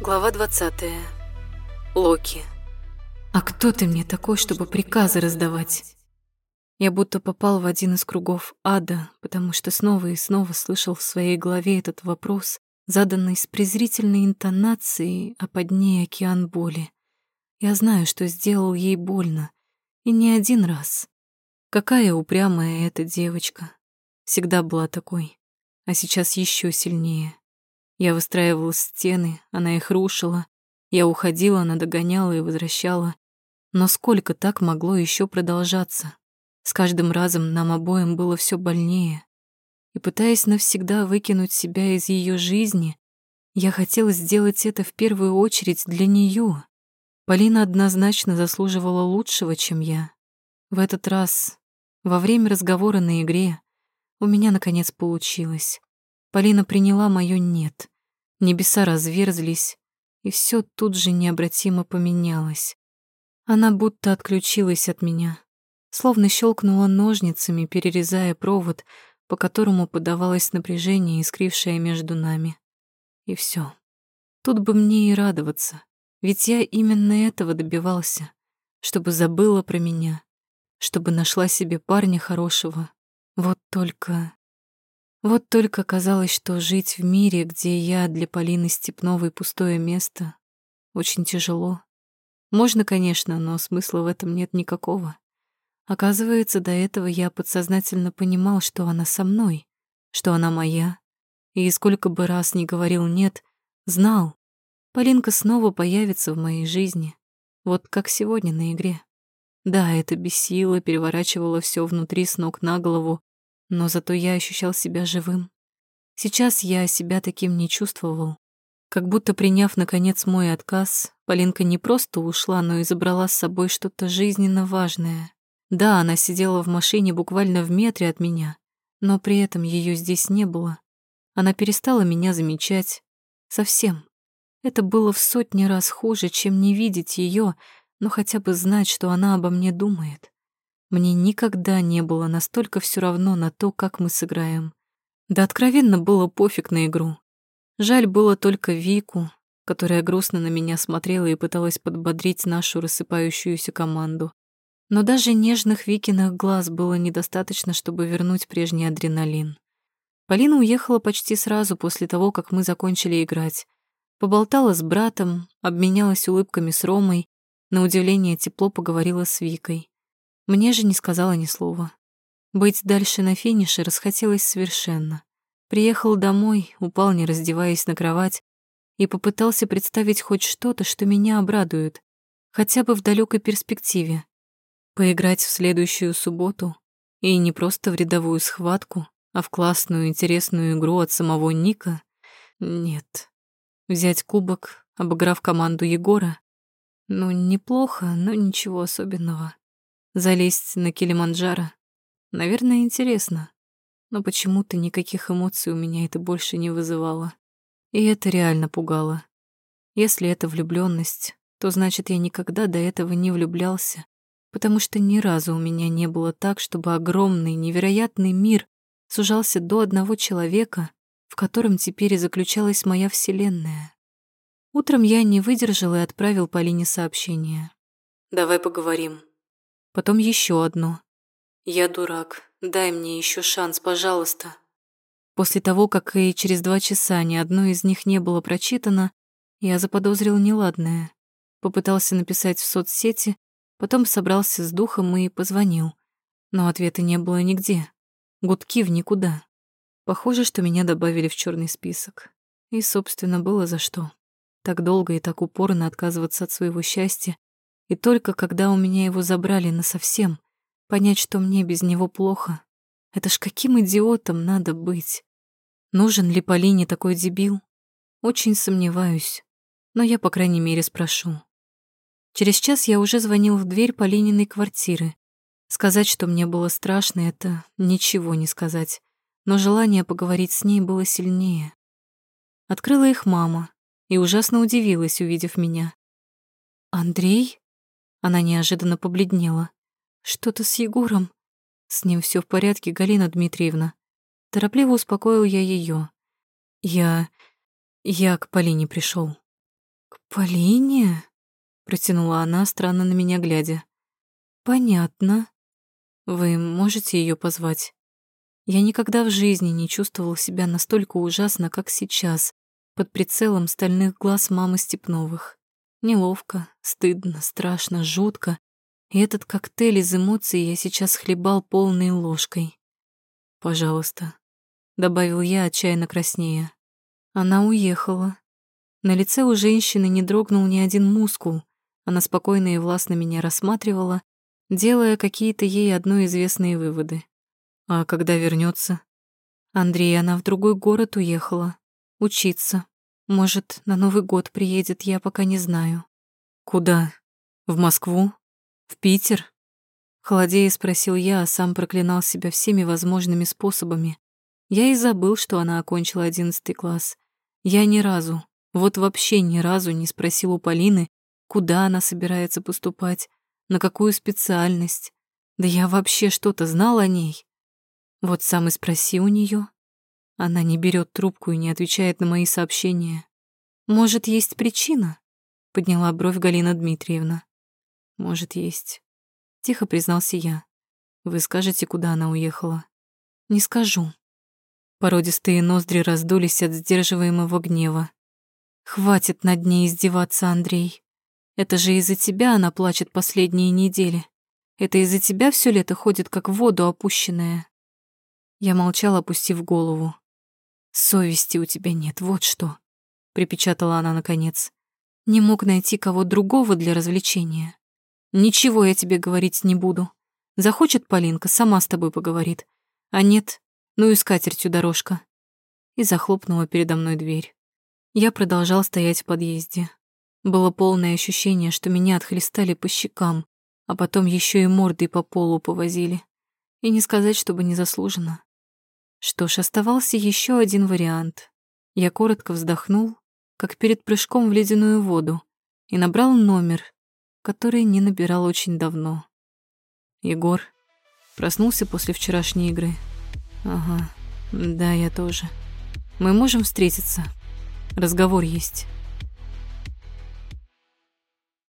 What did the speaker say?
Глава 20. Локи. А кто ты мне такой, чтобы приказы раздавать? Я будто попал в один из кругов ада, потому что снова и снова слышал в своей голове этот вопрос, заданный с презрительной интонацией, а под ней океан боли. Я знаю, что сделал ей больно, и не один раз. Какая упрямая эта девочка. Всегда была такой, а сейчас еще сильнее. Я выстраивала стены, она их рушила. Я уходила, она догоняла и возвращала. Но сколько так могло еще продолжаться? С каждым разом нам обоим было все больнее. И пытаясь навсегда выкинуть себя из ее жизни, я хотела сделать это в первую очередь для нее. Полина однозначно заслуживала лучшего, чем я. В этот раз, во время разговора на игре, у меня наконец получилось. Полина приняла моё «нет». Небеса разверзлись, и все тут же необратимо поменялось. Она будто отключилась от меня, словно щелкнула ножницами, перерезая провод, по которому подавалось напряжение, искрившее между нами. И все. Тут бы мне и радоваться, ведь я именно этого добивался, чтобы забыла про меня, чтобы нашла себе парня хорошего. Вот только... Вот только казалось, что жить в мире, где я для Полины Степновой пустое место, очень тяжело. Можно, конечно, но смысла в этом нет никакого. Оказывается, до этого я подсознательно понимал, что она со мной, что она моя. И сколько бы раз ни говорил «нет», знал, Полинка снова появится в моей жизни, вот как сегодня на игре. Да, это бесило, переворачивало все внутри с ног на голову, но зато я ощущал себя живым. Сейчас я себя таким не чувствовал. Как будто приняв, наконец, мой отказ, Полинка не просто ушла, но и забрала с собой что-то жизненно важное. Да, она сидела в машине буквально в метре от меня, но при этом ее здесь не было. Она перестала меня замечать. Совсем. Это было в сотни раз хуже, чем не видеть ее, но хотя бы знать, что она обо мне думает. Мне никогда не было настолько все равно на то, как мы сыграем. Да откровенно было пофиг на игру. Жаль было только Вику, которая грустно на меня смотрела и пыталась подбодрить нашу рассыпающуюся команду. Но даже нежных Викиных глаз было недостаточно, чтобы вернуть прежний адреналин. Полина уехала почти сразу после того, как мы закончили играть. Поболтала с братом, обменялась улыбками с Ромой, на удивление тепло поговорила с Викой. Мне же не сказала ни слова. Быть дальше на финише расхотелось совершенно. Приехал домой, упал, не раздеваясь на кровать, и попытался представить хоть что-то, что меня обрадует, хотя бы в далекой перспективе. Поиграть в следующую субботу, и не просто в рядовую схватку, а в классную интересную игру от самого Ника? Нет. Взять кубок, обыграв команду Егора? Ну, неплохо, но ничего особенного. Залезть на Килиманджаро? Наверное, интересно. Но почему-то никаких эмоций у меня это больше не вызывало. И это реально пугало. Если это влюблённость, то значит, я никогда до этого не влюблялся, потому что ни разу у меня не было так, чтобы огромный, невероятный мир сужался до одного человека, в котором теперь и заключалась моя вселенная. Утром я не выдержал и отправил Полине сообщение. «Давай поговорим». Потом еще одно. «Я дурак. Дай мне еще шанс, пожалуйста». После того, как и через два часа ни одно из них не было прочитано, я заподозрил неладное. Попытался написать в соцсети, потом собрался с духом и позвонил. Но ответа не было нигде. Гудки в никуда. Похоже, что меня добавили в черный список. И, собственно, было за что. Так долго и так упорно отказываться от своего счастья и только когда у меня его забрали насовсем, понять, что мне без него плохо. Это ж каким идиотом надо быть? Нужен ли Полине такой дебил? Очень сомневаюсь, но я, по крайней мере, спрошу. Через час я уже звонил в дверь Полининой квартиры. Сказать, что мне было страшно, это ничего не сказать, но желание поговорить с ней было сильнее. Открыла их мама и ужасно удивилась, увидев меня. «Андрей?» Она неожиданно побледнела. «Что-то с Егором?» «С ним все в порядке, Галина Дмитриевна». Торопливо успокоил я ее. «Я... я к Полине пришел. Полине? Протянула она, странно на меня глядя. Понятно. Вы можете ее позвать? Я никогда в жизни не чувствовал себя настолько ужасно, как сейчас, под прицелом стальных глаз мамы Степновых. Неловко, стыдно, страшно, жутко. И этот коктейль из эмоций я сейчас хлебал полной ложкой. «Пожалуйста», — добавил я, отчаянно краснея. Она уехала. На лице у женщины не дрогнул ни один мускул. Она спокойно и властно меня рассматривала, делая какие-то ей одно известные выводы. А когда вернется? Андрей, она в другой город уехала. Учиться. Может, на Новый год приедет, я пока не знаю. Куда? В Москву? В Питер? Холодея спросил я, а сам проклинал себя всеми возможными способами. Я и забыл, что она окончила одиннадцатый класс. Я ни разу, вот вообще ни разу не спросил у Полины, куда она собирается поступать, на какую специальность. Да я вообще что-то знал о ней. Вот сам и спроси у нее. Она не берет трубку и не отвечает на мои сообщения. Может, есть причина? Подняла бровь Галина Дмитриевна. Может, есть. Тихо признался я. Вы скажете, куда она уехала? Не скажу. Породистые ноздри раздулись от сдерживаемого гнева. Хватит над ней издеваться, Андрей. Это же из-за тебя она плачет последние недели. Это из-за тебя все лето ходит, как в воду опущенная. Я молчала, опустив голову. Совести у тебя нет, вот что, припечатала она наконец. Не мог найти кого другого для развлечения. Ничего я тебе говорить не буду. Захочет Полинка, сама с тобой поговорит. А нет, ну и скатертью дорожка. И захлопнула передо мной дверь. Я продолжал стоять в подъезде. Было полное ощущение, что меня отхлестали по щекам, а потом еще и мордой по полу повозили. И не сказать, чтобы незаслуженно. Что ж, оставался еще один вариант. Я коротко вздохнул, как перед прыжком в ледяную воду, и набрал номер, который не набирал очень давно. Егор проснулся после вчерашней игры. Ага, да, я тоже. Мы можем встретиться. Разговор есть.